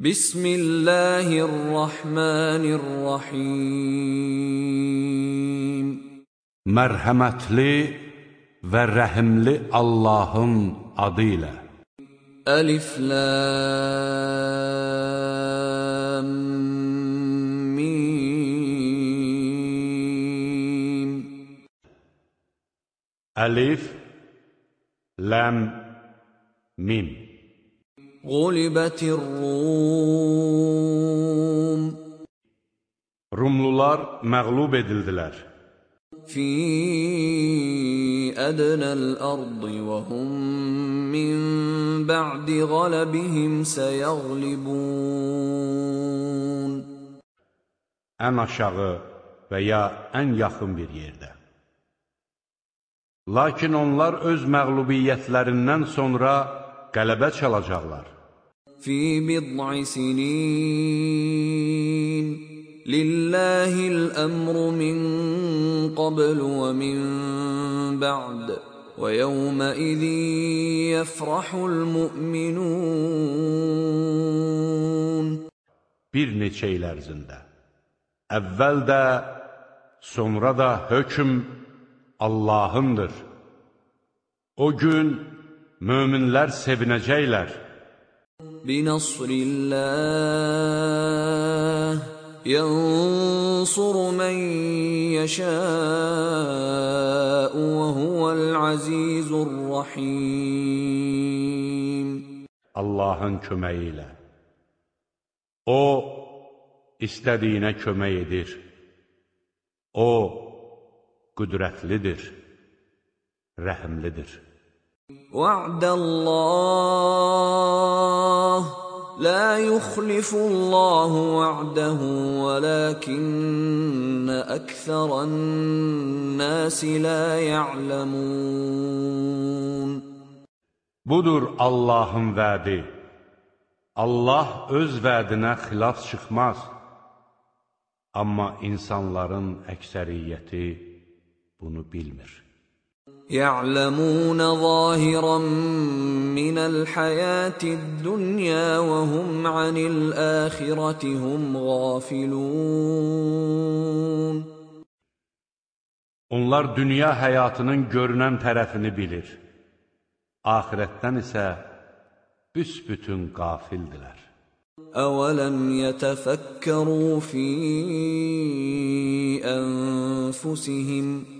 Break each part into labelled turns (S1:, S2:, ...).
S1: Bismillahirrahmanirrahim.
S2: Mərhəmətli və rəhimli Allahın adı ilə.
S1: Əlif Lam Mim.
S2: Əlif Ləm Mim.
S1: Qulibət Rum
S2: Rumlular məğlub edildilər.
S1: Fi ədnəl ardı və hum min bə'di qalabihim səyəğlibun
S2: Ən aşağı və ya ən yaxın bir yerdə. Lakin onlar öz məğlubiyyətlərindən sonra qələbə çalacaqlar.
S1: Fi bid'i sinin lillahil amru min qablu və min ba'd və yawma'idh yafrahul mu'minun
S2: Bir neçə il ərzində əvvəl də sonra da hökm Allahındır. O gün möminlər sevinəcəklər.
S1: Binasrillah yansuru men yəşəu və huvəl azizur rahim.
S2: Allahın köməyi ilə. O, istədiyinə kömək edir. O, qüdrətlidir, rəhmlidir.
S1: وعد الله لا يخلف الله وعده ولكن اكثر الناس لا يعلمون
S2: Budur Allahın vədi. Allah öz vədinə xilaf çıxmaz. Amma insanların əksəriyyəti bunu bilmir.
S1: يعلمون ظاهرا من الحياة الدنيا وهم عن الاخره هم غافلون
S2: Onlar dünya həyatının görünən tərəfini bilir. Ahirətdən isə büsbütün qafildilər.
S1: أولم يتفكروا في أنفسهم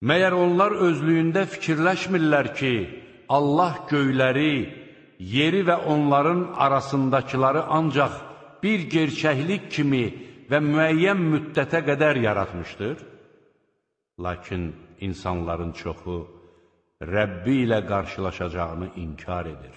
S2: Məyər onlar özlüyündə fikirləşmirlər ki, Allah göyləri, yeri və onların arasındakıları ancaq bir gerçəklik kimi və müəyyən müddətə qədər yaratmışdır? Lakin insanların çoxu Rəbbi ilə qarşılaşacağını inkar edir.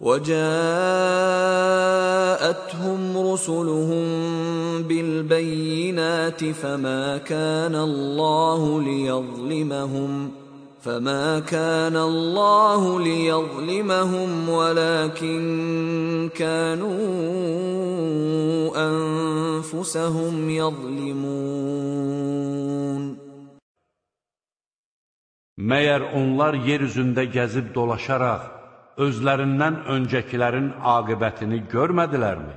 S1: وجاءتهم رسلهم بالبينات فما كان الله ليظلمهم فما كان الله ليظلمهم ولكن كانوا أنفسهم يظلمون.
S2: Məyər onlar yer üzündə gəzib dolaşaraq özlərindən öncəkilərin aqibətini görmədilərmi?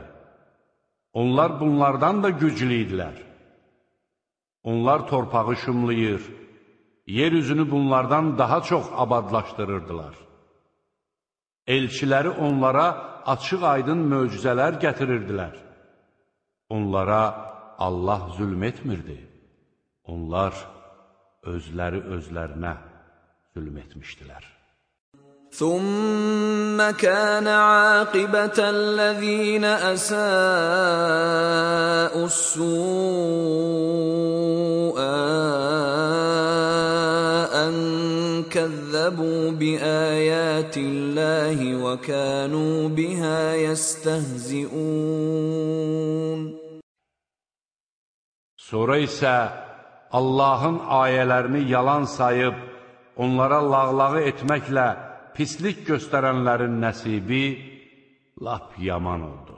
S2: Onlar bunlardan da güclü idilər. Onlar torpağı şumlayır, yer üzünü bunlardan daha çox abadlaşdırırdılar. Elçiləri onlara açıq aydın möcüzələr gətirirdilər. onlara Allah zülm etmirdi. Onlar özləri özlərinə zülm etmişdilər.
S1: ثم كان عاقبة الذين أساءوا السوء أن كذبوا بآيات الله وكانوا بها يستهزئون
S2: Sonra isə Allahın ayələrini yalan sayıb, onlara lağlağı etməklə pislik göstərənlərin nəsibi lap yaman oldu.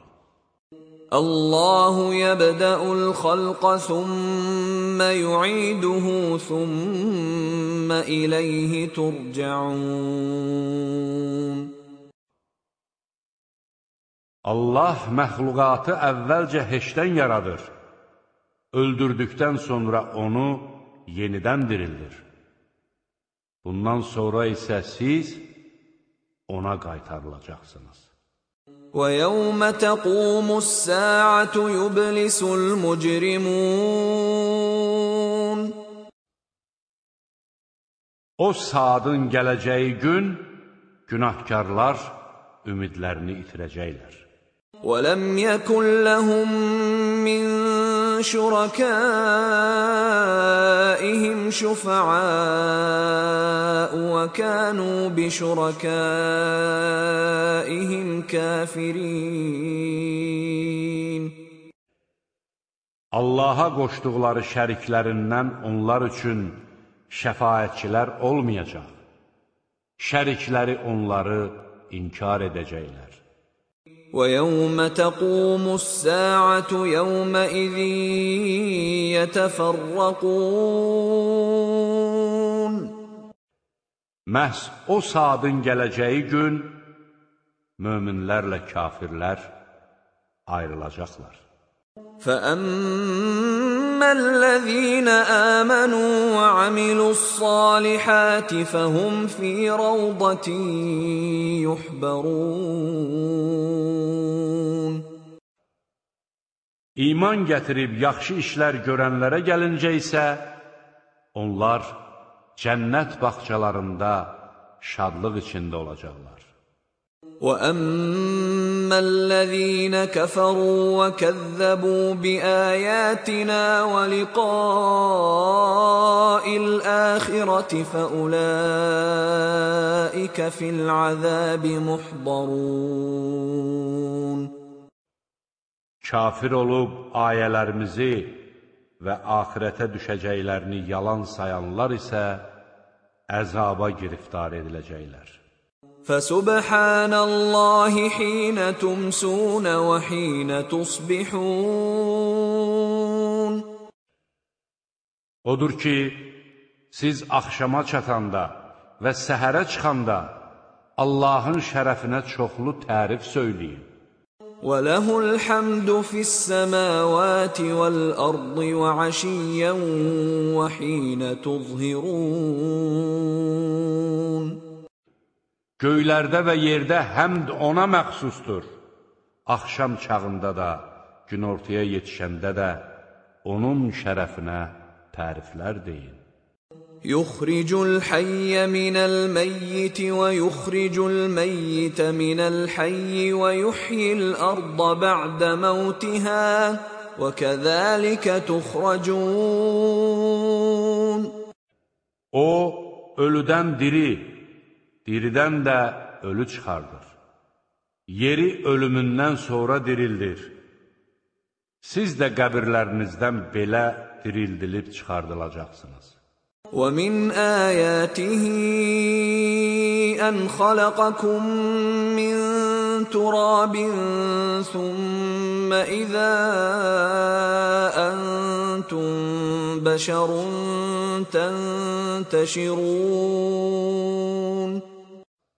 S1: Allahu yebda'ul xalqa summa yu'iduhu summa ilayhi turca'un
S2: Allah məxluqatı əvvəlcə heçdən yaradır. Öldürdükdən sonra onu yenidən dirildir. Bundan sonra isə siz ona qaytarılacaqsınız.
S1: وَيَوْمَ تَقُومُ السَّاعَةُ يُبْلِسُ الْمُجْرِمُونَ
S2: O saatın gələcəyi gün günahkarlar ümidlərini itirəcəklər.
S1: وَلَمْ يَكُنْ لَهُم مِّن شُرَكَائِهِمْ شُفَعَاءُ وَكَانُوا بِشُرَكَائِهِمْ كَافِرِينَ
S2: Allaha qoşduqları şəriklərindən onlar üçün şəfaətçilər olmayacaq. Şərikləri onları inkar edəcəklər.
S1: وَيَوْمَ تَقُومُ السَّاعَةُ يَوْمَئِذٍ يَتَفَرَّقُونَ
S2: Məhz o saatın gələcəyi gün möminlərlə kafirlər ayrılacaqlar.
S1: فَأَمَّا الَّذِينَ آمَنُوا وَعَمِلُوا الصَّالِحَاتِ فَهُمْ فِي رَوْضَةٍ يُحْبَرُونَ
S2: İman gətirib yaxşı işlər görənlərə gəlincə isə, onlar cənnət bağçalarında şadlıq içində olacaqlar.
S1: وَأَمَّا الَّذِينَ كَفَرُوا وَكَذَّبُوا بِآيَاتِنَا وَلِقَاءِ الْآخِرَةِ فَأُولَٰئِكَ فِي الْعَذَابِ مُحْضَرُونَ
S2: Kafir olub ayələrimizi və axirətə düşəcəklərini yalan sayanlar isə əzaba giriftar ediləcəklər.
S1: فسبحان الله حين تمسون وحين تصبحون
S2: Odur ki, siz axşama çatanda və səhərə çıxanda Allahın şərəfinə çoxlu tərif söyləyin.
S1: وله الحمد في السماوات والأرض وعشيا وحين تظهرون
S2: Göylərdə və yerdə həmd ona məxsusdur. Axşam çağında da, gün ortaya yetişəndə də onun şərəfinə təriflər deyin.
S1: Yuxricul hayyə minəl məyyiti və yuxricul məyyitə minəl hayyi və yuhyil arda bə'də məutihə və kəzəlikə tuxracun.
S2: O, ölüdən diri, diridən də ölü çıxardır. Yeri ölümündən sonra dirildir. Siz də qəbirlərinizdən belə dirildilib çıxardılacaqsınız.
S1: ومن آياته أن خلقكم من تراب ثم إذا أنتم بشر تنتشرون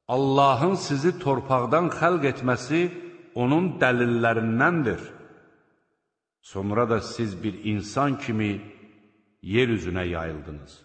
S2: Allahın sizi torpaqdan xəlq etməsi onun dəlillərindəndir. Sonra da siz bir insan kimi yer üzünə yayıldınız.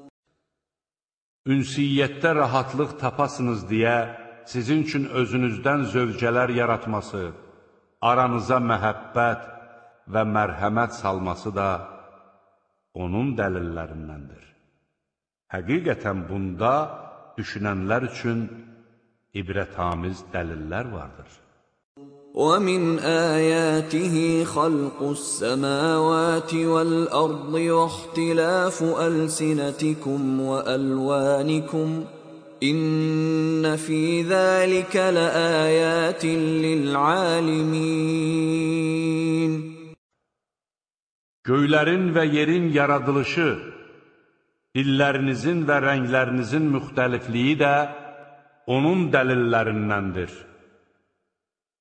S2: Ünsiyyətdə rahatlıq tapasınız deyə sizin üçün özünüzdən zövcələr yaratması, aranıza məhəbbət və mərhəmət salması da onun dəlillərindəndir. Həqiqətən bunda düşünənlər üçün ibrətamiz dəlillər vardır.
S1: ومن آياته خلق السماوات والأرض واختلاف ألسنتكم وألوانكم إن في ذلك لآيات للعالمين
S2: Göylərin və yerin yaradılışı, dillərinizin və rənglərinizin müxtəlifliyi də onun dəlillərindəndir.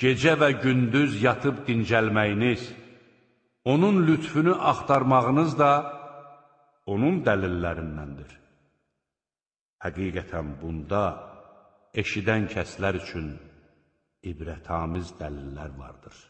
S2: Gecə və gündüz yatıb dincəlməyiniz, onun lütfünü axtarmağınız da onun dəlillərindəndir. Həqiqətən bunda eşidən kəslər üçün ibrətamiz dəlillər vardır.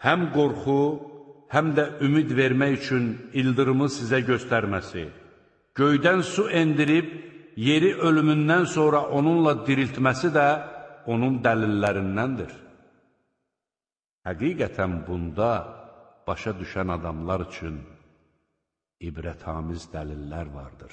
S2: Həm qorxu, həm də ümid vermək üçün ildırımı sizə göstərməsi, göydən su endirib, yeri ölümündən sonra onunla diriltməsi də onun dəlillərindəndir. Həqiqətən bunda başa düşən adamlar üçün ibrətamiz dəlillər vardır.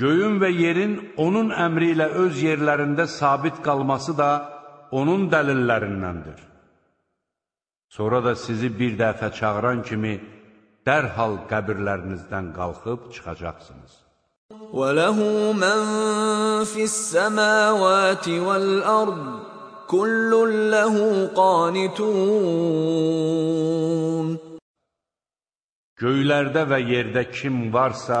S2: Göyün və yerin onun əmri ilə öz yerlərində sabit qalması da onun dəlillərindəndir. Sonra da sizi bir dəfə çağıran kimi dərhal qəbirlərinizdən qalxıb çıxacaqsınız.
S1: وَلَهُ مَنْ فِي السَّمَاوَاتِ وَالْأَرْضِ كُلٌّ لَهُ قَانِتُونَ
S2: Göylərdə və yerdə kim varsa,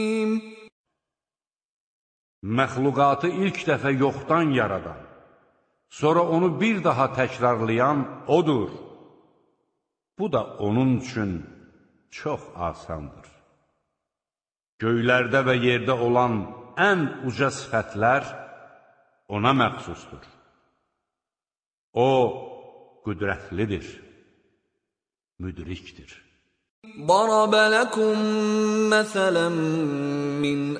S2: Məxluqatı ilk dəfə yoxdan yaradan, sonra onu bir daha təkrarlayan odur. Bu da onun üçün çox asandır. Göylərdə və yerdə olan ən uca sifətlər ona məxsusdur. O, qüdrətlidir, müdrikdir.
S1: ضرب لكم مثلا من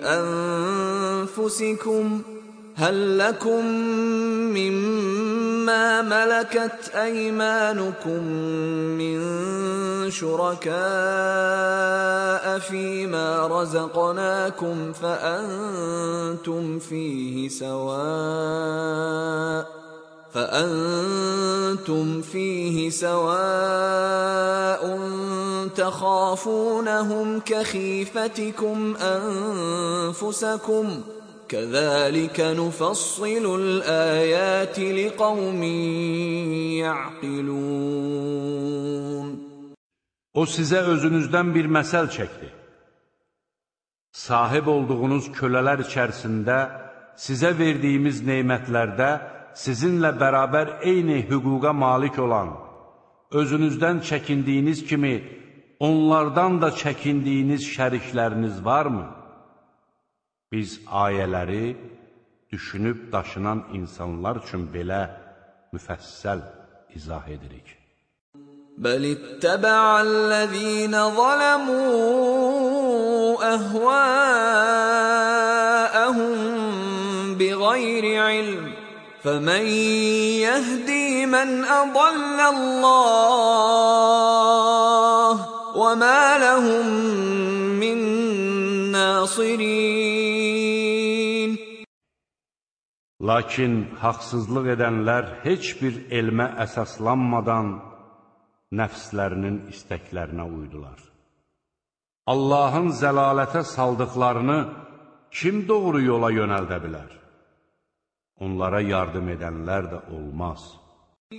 S1: أنفسكم هل لكم مما ملكت أيمانكم من شركاء فيما رزقناكم فأنتم فيه سواء فأنتم فيه سواء تخافونهم كخيفتكم أنفسكم كذلك نفصل الآيات لقوم يعقلون
S2: O sizə özünüzdən bir məsəl çəkdi. Sahib olduğunuz kölələr içərisində sizə verdiyimiz neymətlərdə sizinlə bərabər eyni hüquqa malik olan, özünüzdən çəkindiyiniz kimi onlardan da çəkindiyiniz şərikləriniz varmı? Biz ayələri düşünüb daşınan insanlar üçün belə müfəssəl izah edirik.
S1: بل اتبع الذين ظلموا أهواءهم بغير علم فمن يهدي من أضل الله وما لهم من ناصرين
S2: Lakin haqsızlıq edənlər heç bir elmə əsaslanmadan nəfslərinin istəklərinə uydular. Allahın zəlalətə saldıqlarını kim doğru yola yönəldə bilər? Onlara yardım edənlər də olmaz.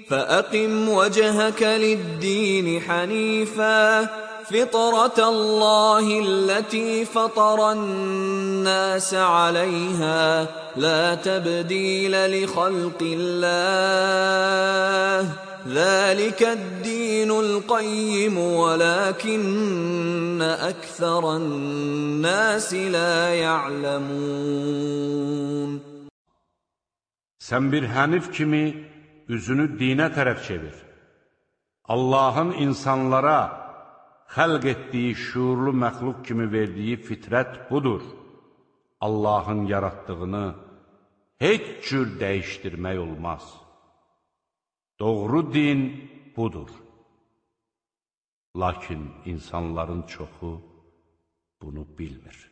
S1: فَأَقِمْ وَجْهَكَ لِلدِّينِ حَنِيفًا فِطْرَةَ اللَّهِ الَّتِي فَطَرَ النَّاسَ عَلَيْهَا لَا تَبْدِيلَ لِخَلْقِ اللَّهِ ذَلِكَ الدِّينُ الْقَيِّمُ وَلَكِنَّ أَكْثَرَ النَّاسِ لَا يَعْلَمُونَ
S2: Sən bir hənif kimi üzünü dinə tərəf çevir. Allahın insanlara xəlq etdiyi şuurlu məxluq kimi verdiyi fitrət budur. Allahın yaratdığını heç cür dəyişdirmək olmaz. Doğru din budur. Lakin insanların çoxu bunu bilmir.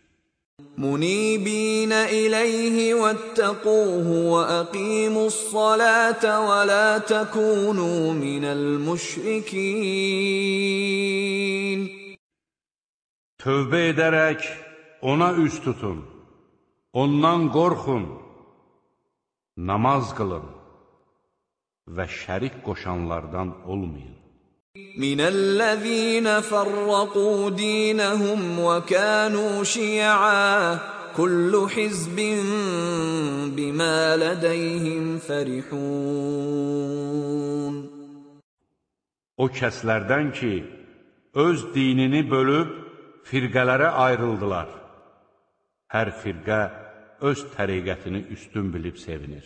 S1: منيبين إليه واتقوه وأقيموا الصلاة ولا تكونوا من المشركين
S2: Tövbə edərək ona üz tutun, ondan qorxun, namaz qılın və şərik qoşanlardan olmayın.
S1: من الذين فرقوا دينهم وكانوا شيعا كل حزب بما لديهم فرحون
S2: O kəslərdən ki, öz dinini bölüb firqələrə ayrıldılar. Hər firqə öz təriqətini üstün bilib sevinir.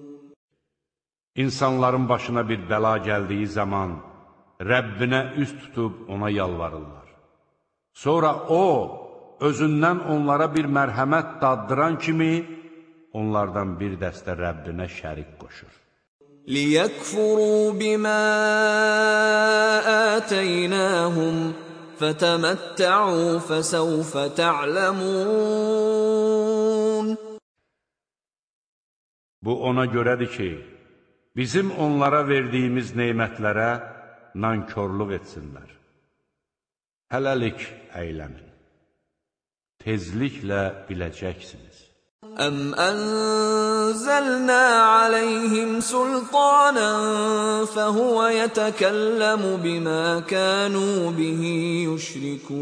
S2: İnsanların başına bir bəla gəldiyi zaman Rəbbinə üst tutub ona yalvarırlar. Sonra O, özündən onlara bir mərhəmət daddıran kimi, onlardan bir dəstə Rəbbinə şərik qoşur.
S1: لِيَكْفُرُوا بِمَا آتَيْنَاهُمْ فَتَمَتَّعُوا فَسَوْفَ تَعْلَمُونَ
S2: Bu ona görədir ki, bizim onlara verdiyimiz neymətlərə nankorluq etsinlər. Hələlik əylənin. Tezliklə biləcəksiniz.
S1: Əm ənzəlnə aləyhim sultanən fəhüvə yətəkəlləmu bimə kənu bihi yüşrikun.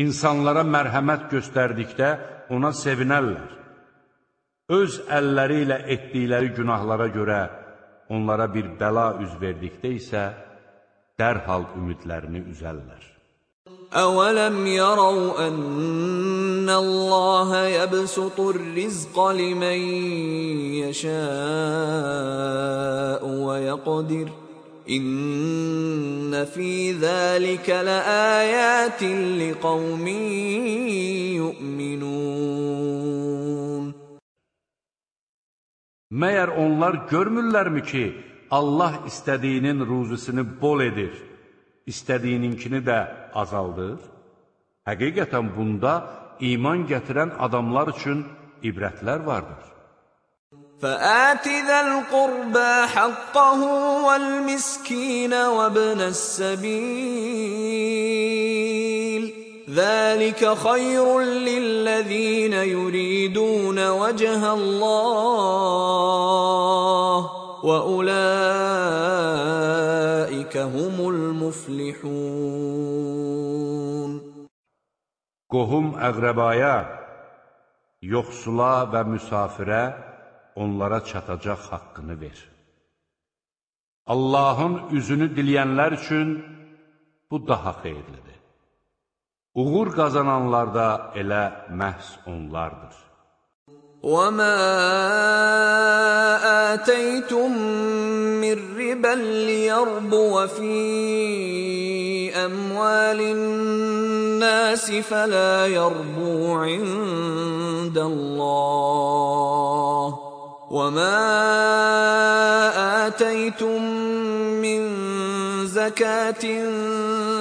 S2: İnsanlara mərhəmət göstərdikdə ona sevinərlər. öz əlləri ilə etdikləri günahlara görə onlara bir bəla üz verdikdə isə dərhal ümidlərini üzərlər.
S1: أَوَلَمْ يَرَوْا أَنَّ اللَّهَ يَبْسُطُ الرِّزْقَ لِمَن يَشَاءُ وَيَقْدِرُ İnne fi zalika laayatin liqaumin yu'minun
S2: Məyər onlar görmürlərmi ki, Allah istədiyinin ruzusunu bol edir, istədiyininkini də azaldır? Həqiqətən bunda iman gətirən adamlar üçün ibrətlər vardır.
S1: فآت ذا القربى حقه والمسكين وابن السبيل. ذلك خير للذين يريدون وجه الله وأولئك هم المفلحون.
S2: Qohum əqrəbaya, yoxsula və onlara çatacaq haqqını ver. Allahın üzünü diləyənlər üçün bu daha xeyirlidir. Uğur qazananlar da elə məhz onlardır.
S1: وَمَا آتَيْتُم مِّن رِّبًا لِّيَرْبُوَ فِي أَمْوَالِ النَّاسِ فَلَا يَرْبُو عِندَ اللَّهِ وَمَا آتَيْتُم مِّن زكاة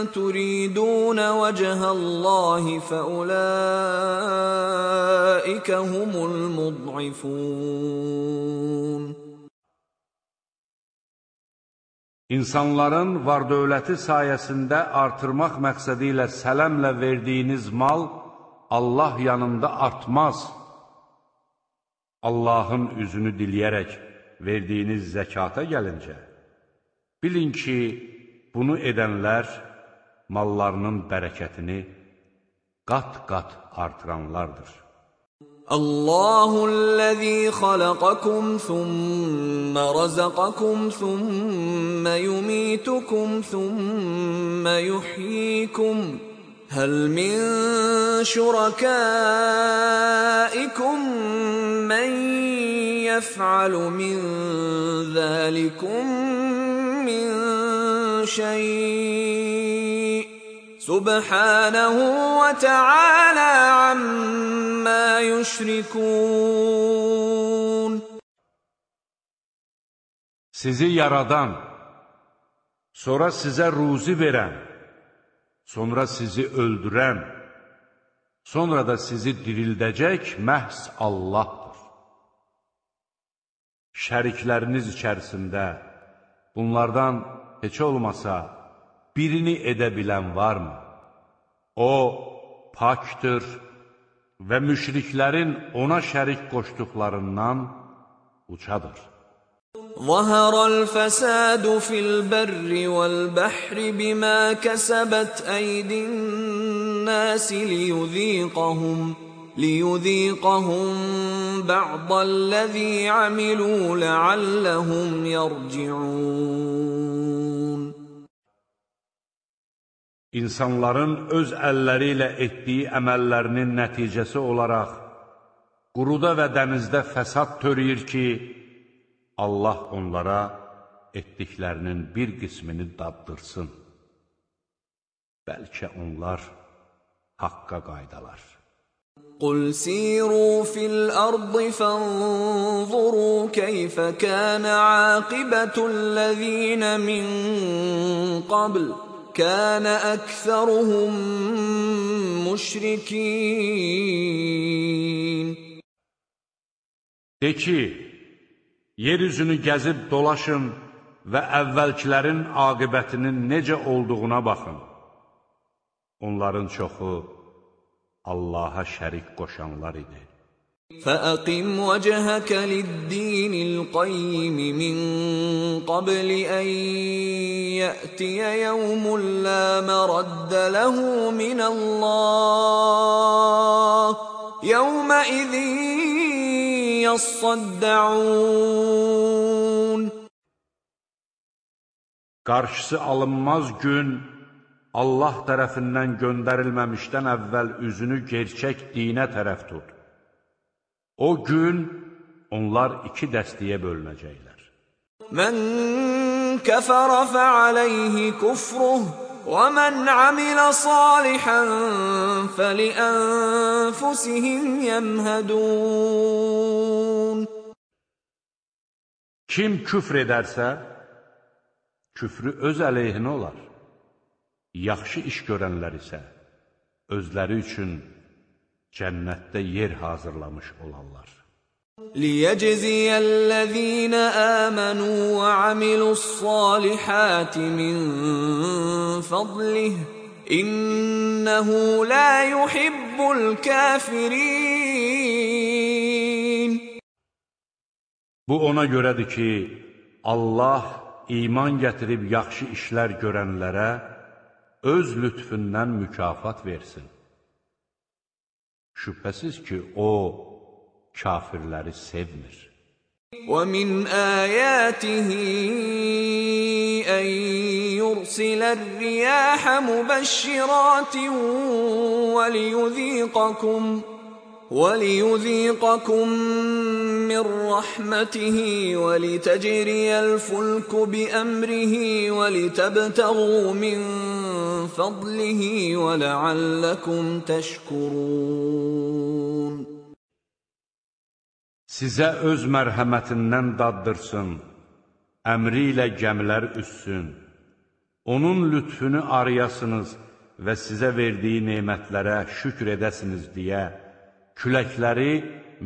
S1: تريدون وجه الله فأولئك هم المضعفون
S2: İnsanların var-dövləti sayəsində artırmaq məqsədi ilə sələmlə verdiyiniz mal Allah yanında artmaz. Allahın üzünü diləyərək verdiyiniz zəkata gəlincə, bilin ki, bunu edənlər mallarının bərəkətini qat-qat artıranlardır.
S1: Allahul-lezî xalaqakum, thumma razaqakum, thumma yumitukum, thumma yuhyikum. هل من شركائكم من يفعل من ذلكم من شيء؟ سبحانه وتعالى عما يشركون.
S2: Sizi yaradan, sonra sizə ruzi verən, sonra sizi öldürən, sonra da sizi dirildəcək məhz Allahdır. Şərikləriniz içərisində bunlardan heç olmasa birini edə bilən varmı? O, pakdır və müşriklərin ona şərik qoşduqlarından uçadır.
S1: ظهر الفساد في البر والبحر بما كسبت أيدي الناس ليذيقهم ليذيقهم بعض الذي عملوا لعلهم يرجعون
S2: İnsanların öz əlləri ilə etdiyi əməllərinin nəticəsi olaraq quruda və dənizdə fəsad törəyir ki, Allah onlara etdiklərinin bir qismini daddırsın. Bəlkə onlar haqqa qaydalar.
S1: قل سيروا في الارض فانظروا كيف كان عاقبه الذين من قبل كان اكثرهم مشركين
S2: De ki, Yer üzünü gəzib dolaşın və əvvəlkilərin aqibətinin necə olduğuna baxın. Onların çoxu Allaha şərik qoşanlar idi.
S1: فأقم وجهك للدين القيم من قبل أن يأتي يوم لا مرد له من الله يومئذ يصدعون
S2: Qarşısı alınmaz gün Allah tərəfindən göndərilməmişdən əvvəl üzünü gerçək dinə tərəf tut. O gün onlar iki dəstəyə bölünəcəklər.
S1: Mən kəfərə fəaləyhi kufruh mən amilə salihən fəliənfusihim yəmhədun.
S2: Kim küfr edərsə, küfrü öz əleyhinə olar. Yaxşı iş görənlər isə özləri üçün cənnətdə yer hazırlamış olarlar.
S1: ليجزي الذين آمنوا وعملوا الصالحات من فضله إنه لا يحب الكافرين
S2: Bu ona görədir ki, Allah iman gətirib yaxşı işlər görənlərə öz lütfündən mükafat versin. Şübhəsiz ki, O, kafirləri sevmir.
S1: وَمِنْ آيَاتِهِ أَن يُرْسِلَ الرِّيَاحَ مُبَشِّرَاتٍ وَلِيُذِيقَكُمْ وليذيقكم من رحمته ولتجري الفلك بأمره ولتبتغوا من فضله ولعلكم تشكرون
S2: Sizə öz mərhəmətindən daddırsın, əmri ilə gəmilər üssün, onun lütfünü arayasınız və sizə verdiyi nemətlərə şükr edəsiniz deyə, küləkləri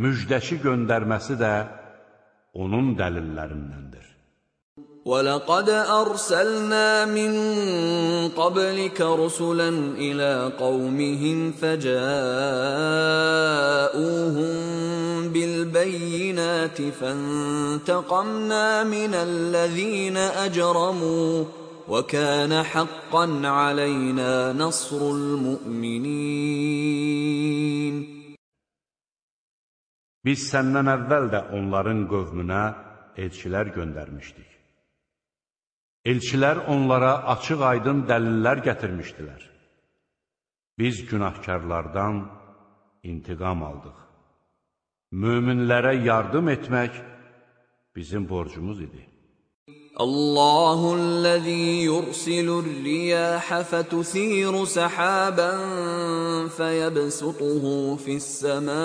S2: müjdəçi göndərməsi də onun dəlillərindəndir.
S1: وَلَقَدْ أَرْسَلْنَا مِنْ قَبْلِكَ رُسُلًا إِلَى قَوْمِهِمْ فَجَاءُوهُمْ بِالْبَيِّنَاتِ فَانْتَقَمْنَا مِنَ الَّذِينَ أَجْرَمُوا وَكَانَ حَقًّا عَلَيْنَا نَصْرُ الْمُؤْمِنِينَ
S2: Biz səndən əvvəl də onların qövmünə elçilər göndərmişdik. Elçilər onlara açıq-aydın dəlillər gətirmişdilər. Biz günahkarlardan intiqam aldıq. Möminlərə yardım etmək bizim borcumuz idi.
S1: Allahullezî yursilur riyâhe fetusîru sahâben feyebsutuhu fissemâ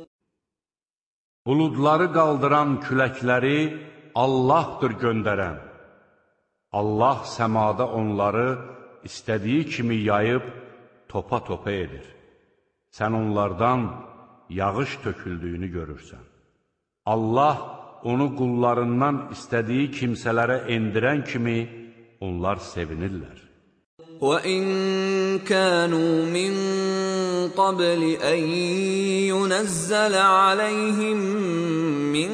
S2: Buludları qaldıran küləkləri Allahdır göndərən. Allah səmada onları istədiyi kimi yayıb topa-topa edir. Sən onlardan yağış töküldüyünü görürsən. Allah onu qullarından istədiyi kimsələrə endirən kimi onlar sevinirlər.
S1: وَإِن كَانُوا مِن قَبْلِ أَن يُنَزَّلَ عَلَيْهِم مِّن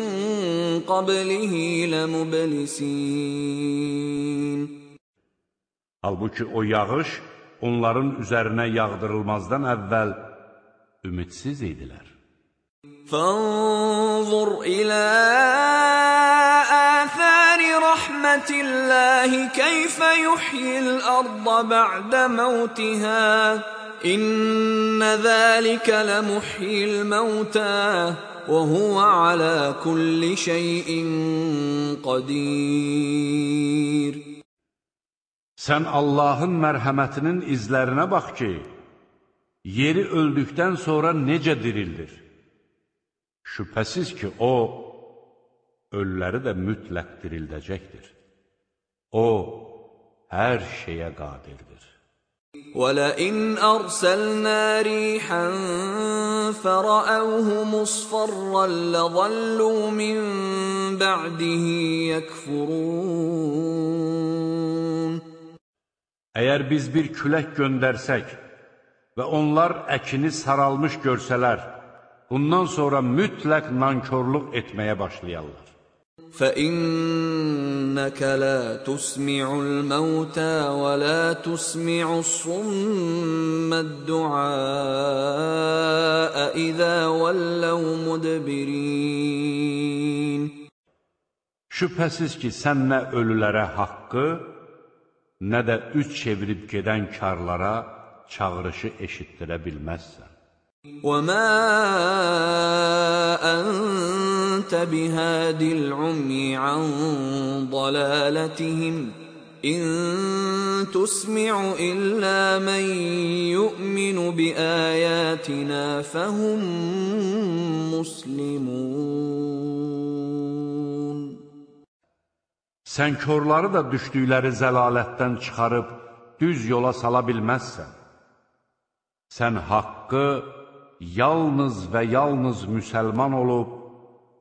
S1: قَبْلِهِ لَمُبْلِسِينَ
S2: Halbuki o yağış onların üzərinə yağdırılmazdan əvvəl ümidsiz idilər.
S1: فانظر إلى آثار رحمة الله كيف يحيي الأرض بعد موتها إن ذلك لمحيي الموتى وهو على كل شيء قدير
S2: Sən Allahın mərhəmətinin izlərinə bax ki, yeri öldükdən sonra necə dirildir? Şübhəsiz ki, O, ölüləri də mütləq dirildəcəkdir. O, hər şeyə qadirdir.
S1: ولئن أرسلنا ريحا فرأوه مصفرا لظلوا من بعده يكفرون
S2: Əgər biz bir külək göndərsək və onlar əkini saralmış görsələr, bundan sonra mütləq nankorluq etməyə başlayarlar.
S1: فإنك لا تسمع الموتى ولا تسمع الصم الدعاء إذا ولوا مدبرين
S2: Şübhəsiz ki, sən nə ölülərə haqqı, nə də üç çevirib gedən karlara çağırışı eşitdirə bilməzsən.
S1: وما أنت بهاد العمي عن ضلالتهم إن تسمع إلا من يؤمن بآياتنا فهم مسلمون
S2: Sən körləri da düşdükləri zəlalətdən çıxarıb düz yola sala bilməzsən. Sən haqqı yalnız və yalnız müsəlman olub,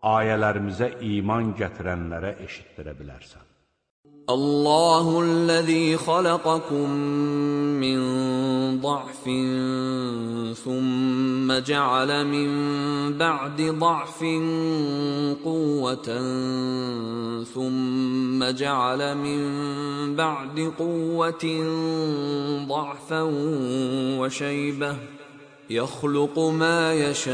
S2: ayələrimizə iman gətirənlərə eşitdirə bilərsən.
S1: الله الذي خلقكم من ضعف ثم جعل من بعد ضعف قوة ثم جعل من بعد قوة ضعفا وشيبة يخلق ما يشاء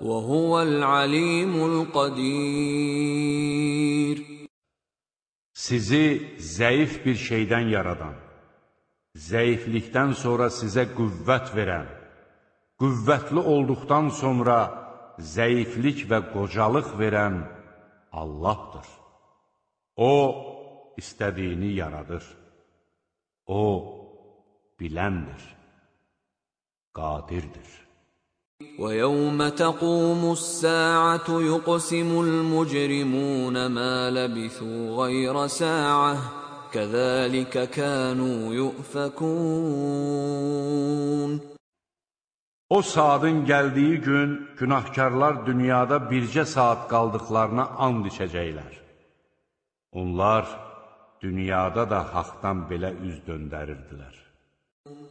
S1: وهو العليم القدير
S2: Sizi zəif bir şeydən yaradan, zəiflikdən sonra sizə qüvvət verən, qüvvətli olduqdan sonra zəiflik və qocalıq verən Allahdır. O, istədiyini yaradır. O, biləndir, qadirdir.
S1: ويوم تقوم الساعة يقسم المجرمون ما لبثوا غير ساعة كذلك كانوا يؤفكون
S2: O saatın gəldiyi gün günahkarlar dünyada bircə saat qaldıqlarına and içəcəklər. Onlar dünyada da haqdan belə üz döndərirdilər.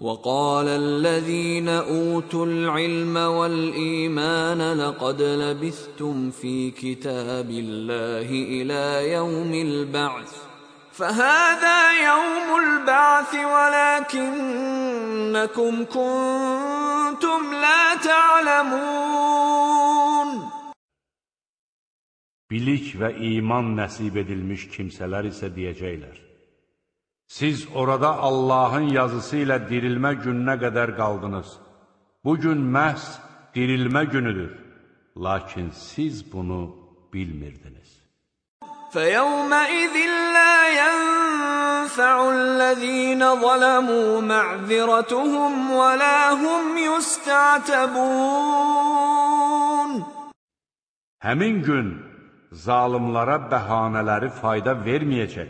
S1: وقال الذين أوتوا العلم والإيمان لقد لبثتم في كتاب الله إلى يوم البعث فهذا يوم البعث ولكنكم كنتم لا تعلمون
S2: Bilik və iman nəsib edilmiş kimsələr isə deyəcəklər. Siz orada Allahın yazısı ilə dirilmə gününə qədər qaldınız. Bu gün məhz dirilmə günüdür. Lakin siz bunu bilmirdiniz.
S1: فيومئذ لا ينفع الذين ظلموا معذرتهم ولا هم يستعتبون
S2: Həmin gün zalimlara bəhanələri fayda verməyəcək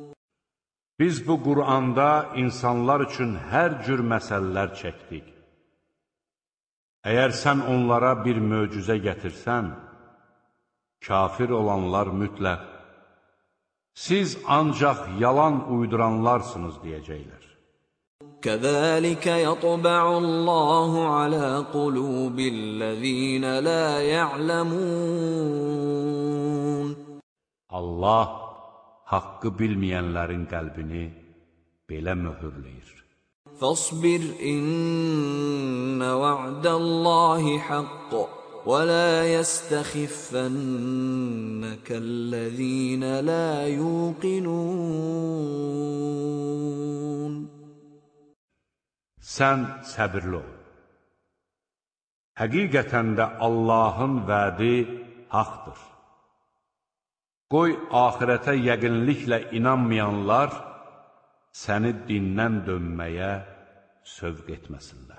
S2: Biz bu Quranda insanlar üçün hər cür məsələlər çəkdik. Əgər sən onlara bir möcüzə gətirsən, kafir olanlar mütləq, siz ancaq yalan uyduranlarsınız deyəcəklər.
S1: Kəzəlikə yətbə'ullahu alə qulubillezine la ya'ləmun
S2: Allah haqqı bilməyənlərin qəlbini belə möhürləyir.
S1: فاصبر إن وعد الله حق ولا يستخفنك الذين لا يوقنون
S2: Sən səbirli ol. Həqiqətən də Allahın vədi haqdır. Qoy axirətə yəqinliklə inanmayanlar səni dindən dönməyə sövq etməsinlər.